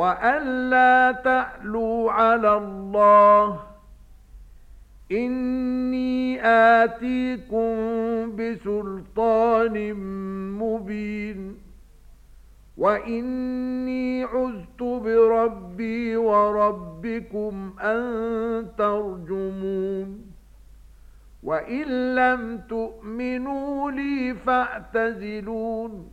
وأن لا تألوا على الله إني آتيكم بسلطان مبين وإني عزت بربي وربكم أن ترجمون وإن لم تؤمنوا لي فاعتزلون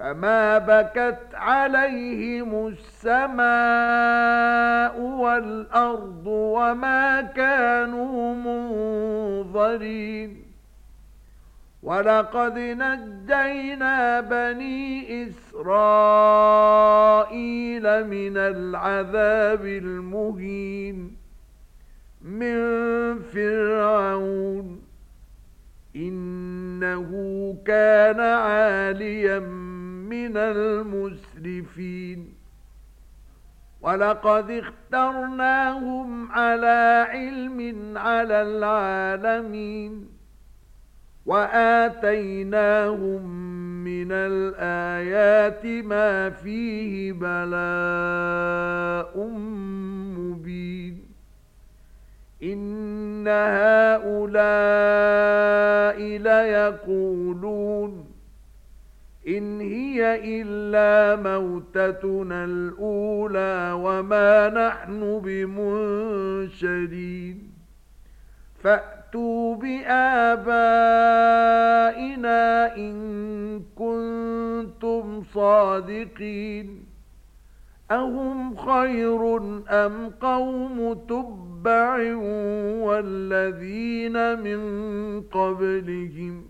فما بكت عليهم السماء والأرض وما كانوا منظرين ولقد نجينا بني إسرائيل من العذاب المهين من فرعون إنه كان عاليا من المسرفين. ولقد اخترناهم على علم على العالمين. وآتيناهم من الآيات ما فيه بلاء مبين. إن هؤلاء ليقولون إن هي إلا موتتنا الأولى وما نحن بمنشدين فأتوا بآبائنا إن كنتم صادقين. أهم خير أم قوم تبع والذين من قبلهم؟